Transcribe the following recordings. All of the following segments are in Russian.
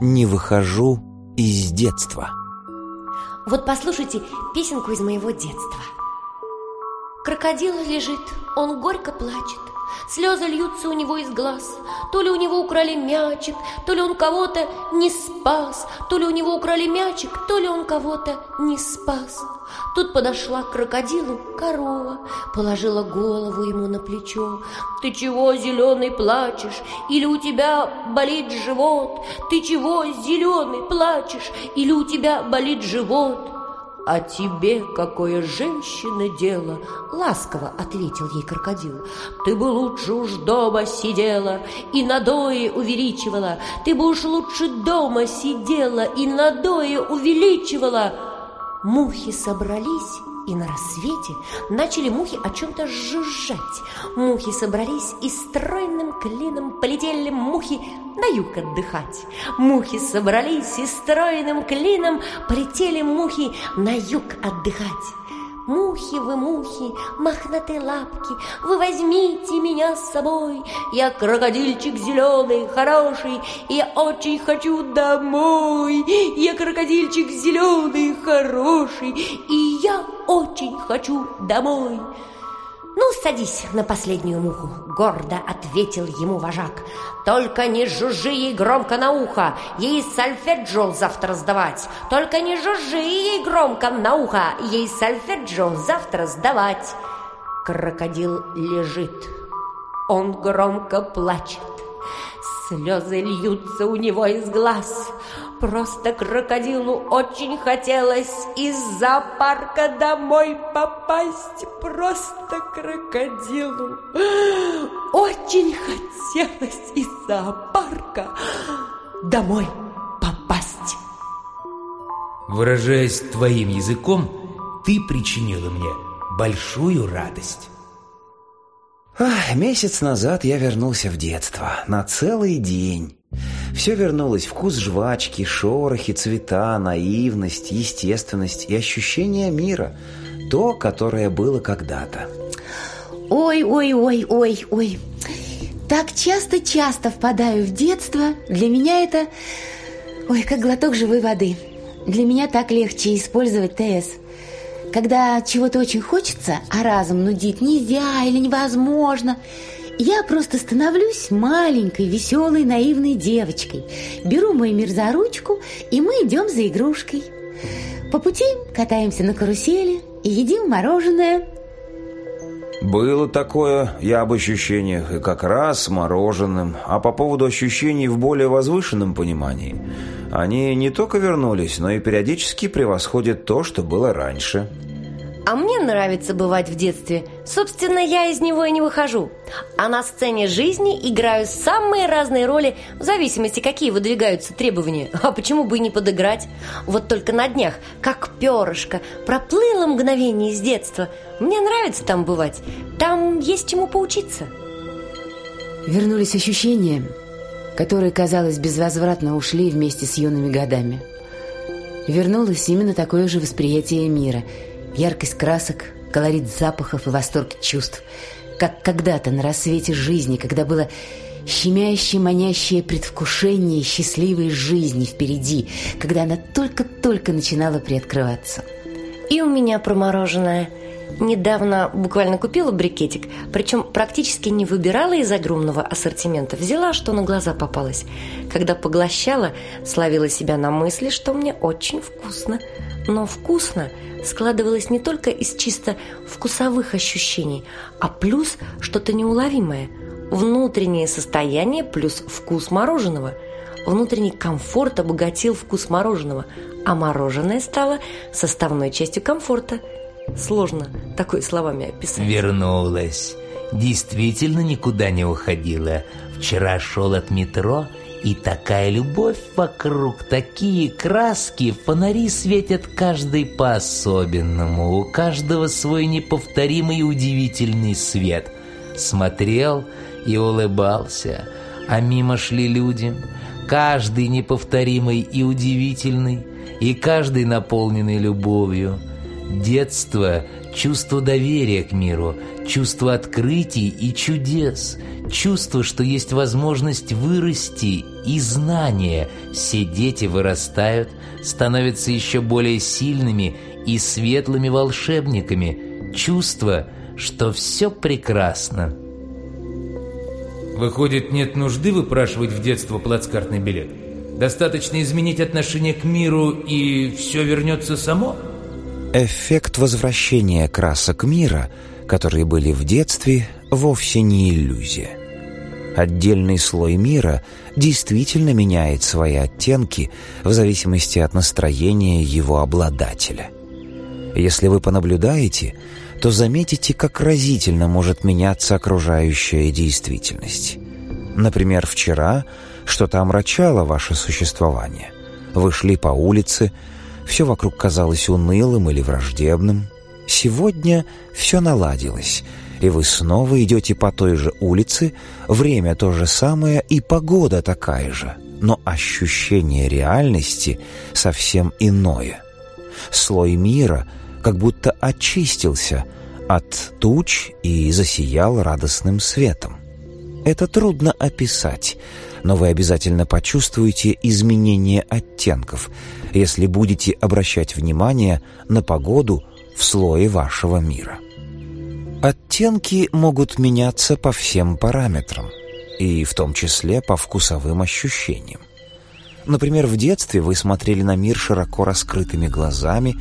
не выхожу из детства. Вот послушайте песенку из моего детства. Крокодил лежит, он горько плачет. Слезы льются у него из глаз. То ли у него украли мячик, то ли он кого-то не спас, то ли у него украли мячик, то ли он кого-то не спас. Тут подошла к крокодилу корова, положила голову ему на плечо. «Ты чего, зеленый, плачешь? Или у тебя болит живот? Ты чего, зеленый, плачешь? Или у тебя болит живот?» «А тебе какое женщины дело!» — ласково ответил ей крокодил. «Ты бы лучше уж дома сидела и надои увеличивала! Ты бы уж лучше дома сидела и надои увеличивала!» Мухи собрались и на рассвете начали мухи о чем-то жужжать. Мухи собрались и стройным клином полетели мухи на юг отдыхать. Мухи собрались и стройным клином полетели мухи на юг отдыхать. Мухи вы, мухи, мохнатые лапки, Вы возьмите меня с собой. Я крокодильчик зеленый, хороший, Я очень хочу домой. Я крокодильчик зеленый, хороший, И я очень хочу домой. «Ну, садись на последнюю муху», — гордо ответил ему вожак. «Только не жужжи ей громко на ухо, ей сальфеджо завтра сдавать! Только не жужжи ей громко на ухо, ей сальфеджо завтра сдавать!» Крокодил лежит. Он громко плачет. Слезы льются у него из глаз. Просто крокодилу очень хотелось из зоопарка домой попасть. Просто крокодилу очень хотелось из зоопарка домой попасть. Выражаясь твоим языком, ты причинила мне большую радость. Ах, месяц назад я вернулся в детство на целый день. Все вернулось, вкус жвачки, шорохи, цвета, наивность, естественность и ощущение мира, то, которое было когда-то. Ой, ой, ой, ой, ой. Так часто-часто впадаю в детство. Для меня это... Ой, как глоток живой воды. Для меня так легче использовать ТС. Когда чего-то очень хочется, а разум нудит нельзя или невозможно, я просто становлюсь маленькой, веселой, наивной девочкой. Беру мой мир за ручку, и мы идем за игрушкой. По пути катаемся на карусели и едим мороженое. Было такое, я об ощущениях, и как раз мороженым. А по поводу ощущений в более возвышенном понимании. Они не только вернулись, но и периодически превосходят то, что было раньше. А мне нравится бывать в детстве. Собственно, я из него и не выхожу. А на сцене жизни играю самые разные роли, в зависимости, какие выдвигаются требования. А почему бы и не подыграть? Вот только на днях, как перышко, проплыло мгновение из детства. Мне нравится там бывать. Там есть чему поучиться. Вернулись ощущения, которые, казалось, безвозвратно ушли вместе с юными годами. Вернулось именно такое же восприятие мира – яркость красок, колорит запахов и восторг чувств, как когда-то на рассвете жизни, когда было щемящее, манящее предвкушение счастливой жизни впереди, когда она только-только начинала приоткрываться. И у меня промороженная – недавно буквально купила брикетик, причем практически не выбирала из огромного ассортимента, взяла, что на глаза попалось. Когда поглощала, словила себя на мысли, что мне очень вкусно. Но вкусно складывалось не только из чисто вкусовых ощущений, а плюс что-то неуловимое – внутреннее состояние плюс вкус мороженого. Внутренний комфорт обогатил вкус мороженого, а мороженое стало составной частью комфорта. Сложно такой словами описать. Вернулась. Действительно никуда не уходила. Вчера шел от метро, и такая любовь вокруг, такие краски, фонари светят каждый по-особенному, у каждого свой неповторимый и удивительный свет. Смотрел и улыбался, а мимо шли люди, каждый неповторимый и удивительный, и каждый наполненный любовью – Детство, чувство доверия к миру, чувство открытий и чудес, чувство, что есть возможность вырасти и знания. Все дети вырастают, становятся еще более сильными и светлыми волшебниками. Чувство, что все прекрасно. Выходит, нет нужды выпрашивать в детство плацкартный билет? Достаточно изменить отношение к миру, и все вернется само? — эффект возвращения красок мира, которые были в детстве, вовсе не иллюзия. Отдельный слой мира действительно меняет свои оттенки в зависимости от настроения его обладателя. Если вы понаблюдаете, то заметите, как разительно может меняться окружающая действительность. Например, вчера что-то омрачало ваше существование. Вы шли по улице, все вокруг казалось унылым или враждебным. Сегодня все наладилось, и вы снова идете по той же улице, время то же самое и погода такая же, но ощущение реальности совсем иное. Слой мира как будто очистился от туч и засиял радостным светом. Это трудно описать, но вы обязательно почувствуете изменение оттенков, если будете обращать внимание на погоду в слое вашего мира. Оттенки могут меняться по всем параметрам, и в том числе по вкусовым ощущениям. Например, в детстве вы смотрели на мир широко раскрытыми глазами,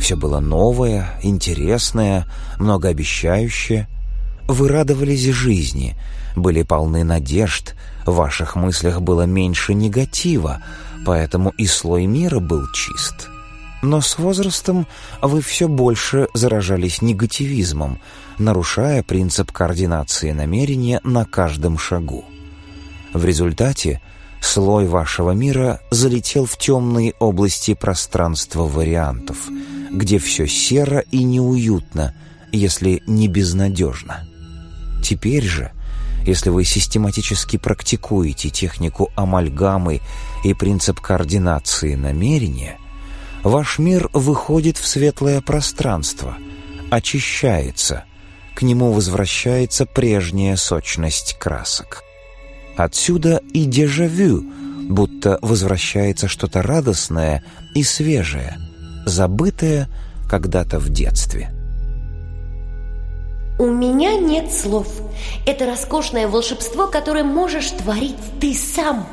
все было новое, интересное, многообещающее. Вы радовались жизни, были полны надежд, в ваших мыслях было меньше негатива, поэтому и слой мира был чист. Но с возрастом вы все больше заражались негативизмом, нарушая принцип координации намерения на каждом шагу. В результате слой вашего мира залетел в темные области пространства вариантов, где все серо и неуютно, если не безнадежно. Теперь же – если вы систематически практикуете технику амальгамы и принцип координации намерения, ваш мир выходит в светлое пространство, очищается, к нему возвращается прежняя сочность красок. Отсюда и дежавю, будто возвращается что-то радостное и свежее, забытое когда-то в детстве. У меня нет слов. Это роскошное волшебство, которое можешь творить ты сам.